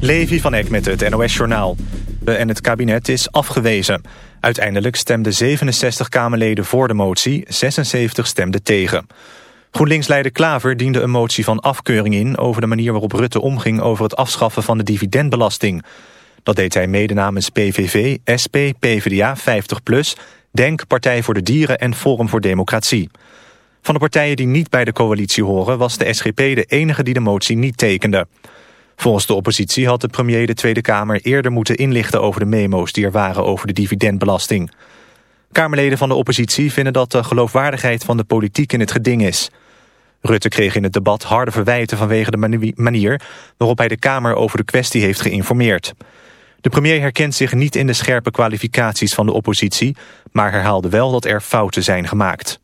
Levi van Eck met het NOS-journaal. En het kabinet is afgewezen. Uiteindelijk stemden 67 Kamerleden voor de motie, 76 stemden tegen. GroenLinks-leider Klaver diende een motie van afkeuring in... over de manier waarop Rutte omging over het afschaffen van de dividendbelasting. Dat deed hij mede namens PVV, SP, PvdA, 50PLUS... DENK, Partij voor de Dieren en Forum voor Democratie. Van de partijen die niet bij de coalitie horen... was de SGP de enige die de motie niet tekende. Volgens de oppositie had de premier de Tweede Kamer eerder moeten inlichten over de memo's die er waren over de dividendbelasting. Kamerleden van de oppositie vinden dat de geloofwaardigheid van de politiek in het geding is. Rutte kreeg in het debat harde verwijten vanwege de manier waarop hij de Kamer over de kwestie heeft geïnformeerd. De premier herkent zich niet in de scherpe kwalificaties van de oppositie, maar herhaalde wel dat er fouten zijn gemaakt.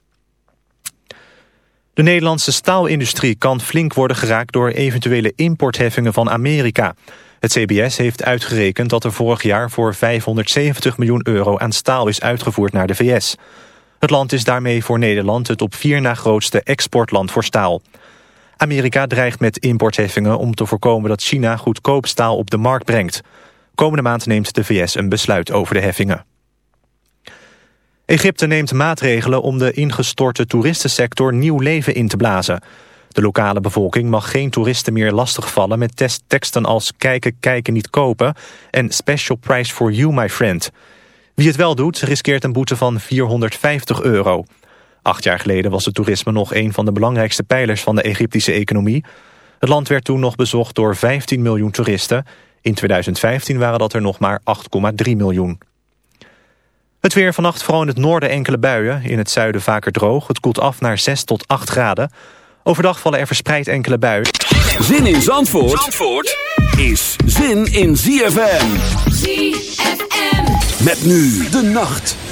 De Nederlandse staalindustrie kan flink worden geraakt door eventuele importheffingen van Amerika. Het CBS heeft uitgerekend dat er vorig jaar voor 570 miljoen euro aan staal is uitgevoerd naar de VS. Het land is daarmee voor Nederland het op vier na grootste exportland voor staal. Amerika dreigt met importheffingen om te voorkomen dat China goedkoop staal op de markt brengt. Komende maand neemt de VS een besluit over de heffingen. Egypte neemt maatregelen om de ingestorte toeristensector nieuw leven in te blazen. De lokale bevolking mag geen toeristen meer lastigvallen met teksten als kijken, kijken, niet kopen en special price for you, my friend. Wie het wel doet, riskeert een boete van 450 euro. Acht jaar geleden was het toerisme nog een van de belangrijkste pijlers van de Egyptische economie. Het land werd toen nog bezocht door 15 miljoen toeristen. In 2015 waren dat er nog maar 8,3 miljoen. Het weer vannacht vooral in het noorden enkele buien. In het zuiden vaker droog. Het koelt af naar 6 tot 8 graden. Overdag vallen er verspreid enkele buien. Zin in Zandvoort, Zandvoort is zin in ZFM. ZFM. Met nu de nacht.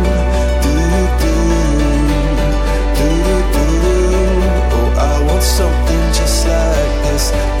Like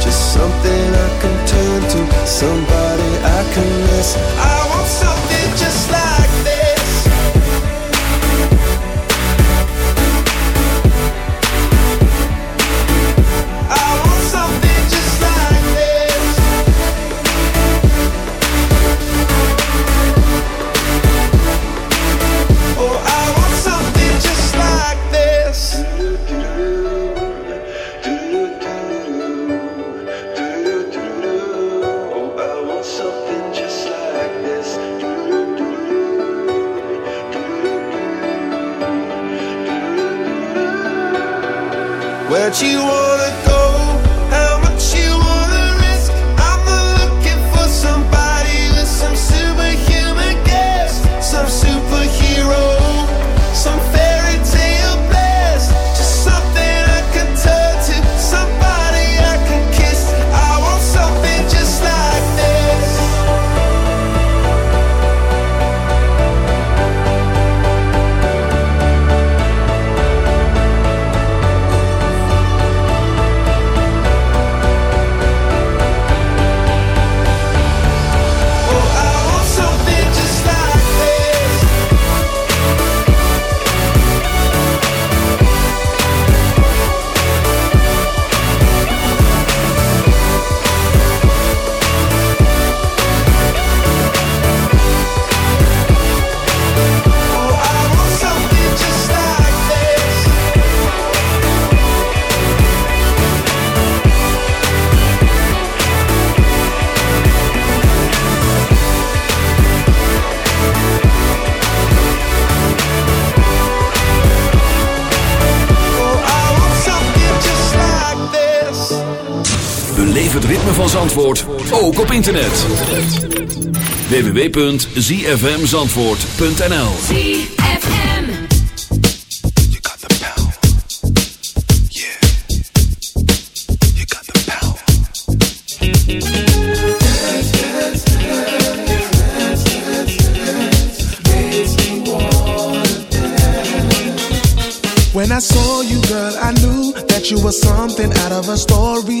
I can turn to, somebody I can miss. I want something just like Zandvoort, ook op internet. www.zfmzandvoort.nl ZFM. You got the power. Yeah. You got the power. When I saw you, girl, I knew that you were something out of a storybook.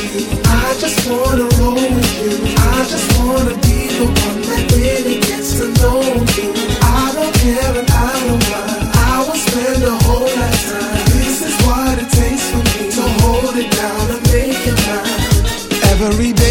just wanna roll with you. I just wanna be the one that really gets to know you. I don't care and I don't mind. I will spend a whole lifetime. This is what it takes for me to hold it down and make it mine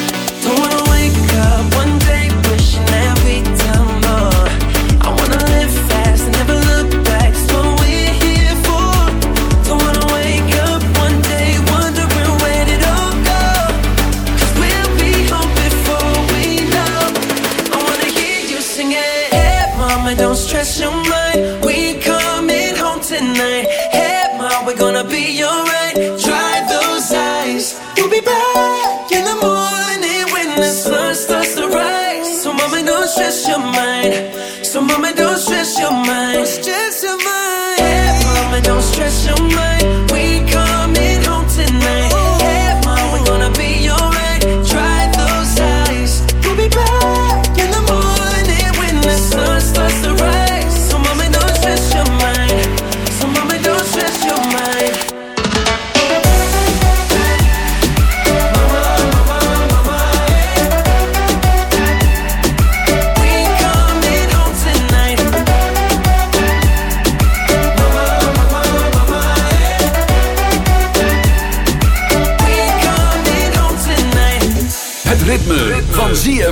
We'll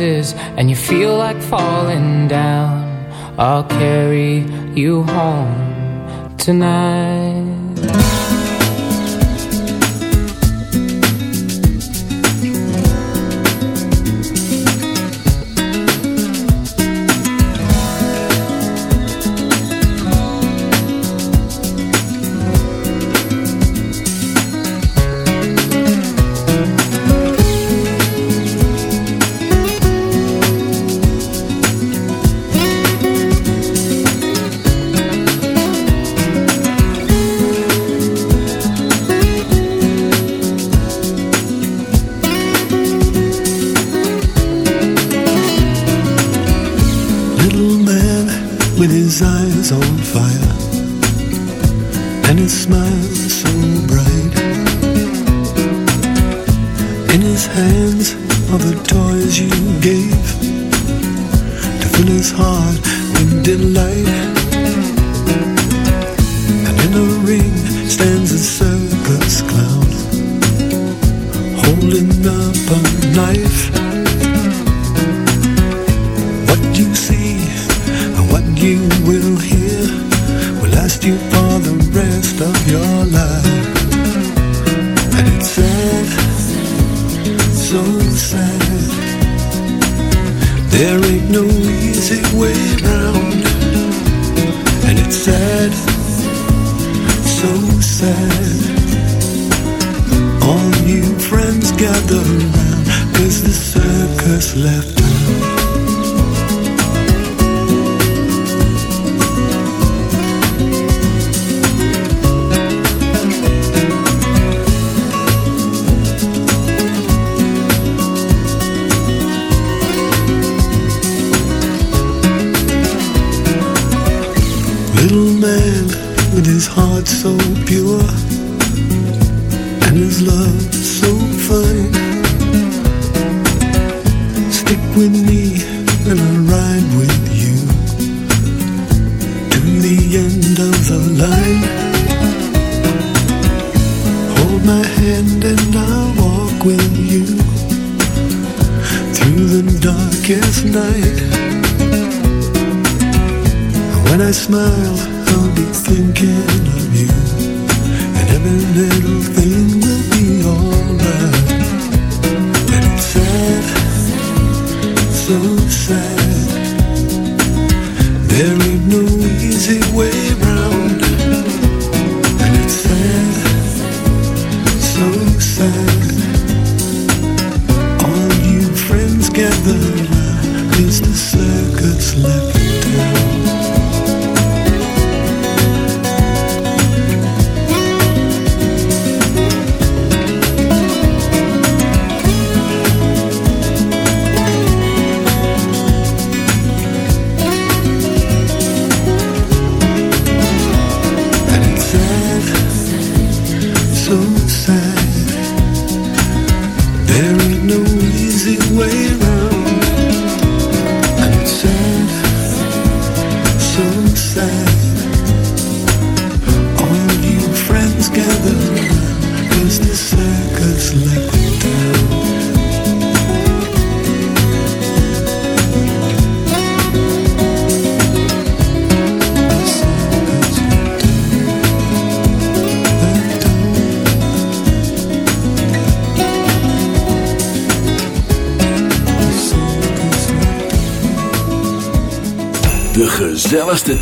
roses with his eyes on fire and his smile so bright. In his hands are the toys you gave to fill his heart with delight. And in the ring stands a circus clown holding up a knife. What you see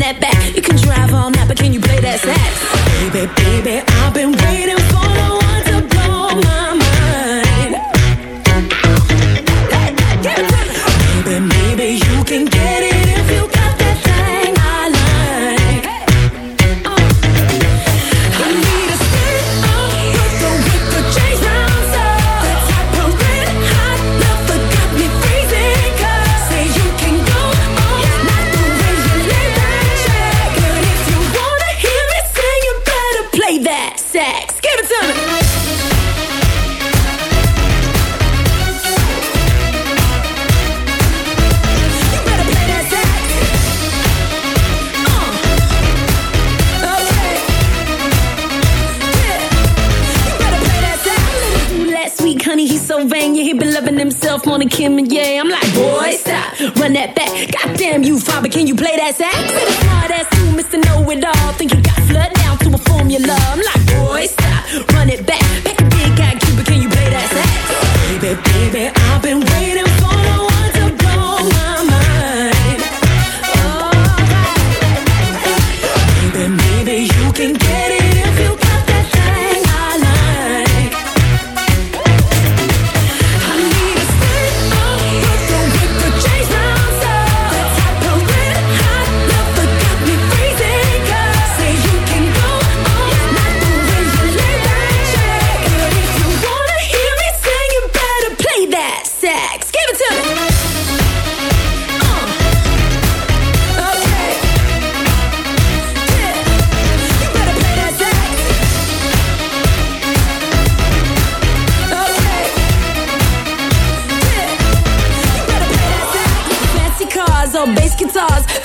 that back. You can drive all night, but can you play that sax? Baby, baby, I've been Kim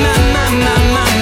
My, my, my, my,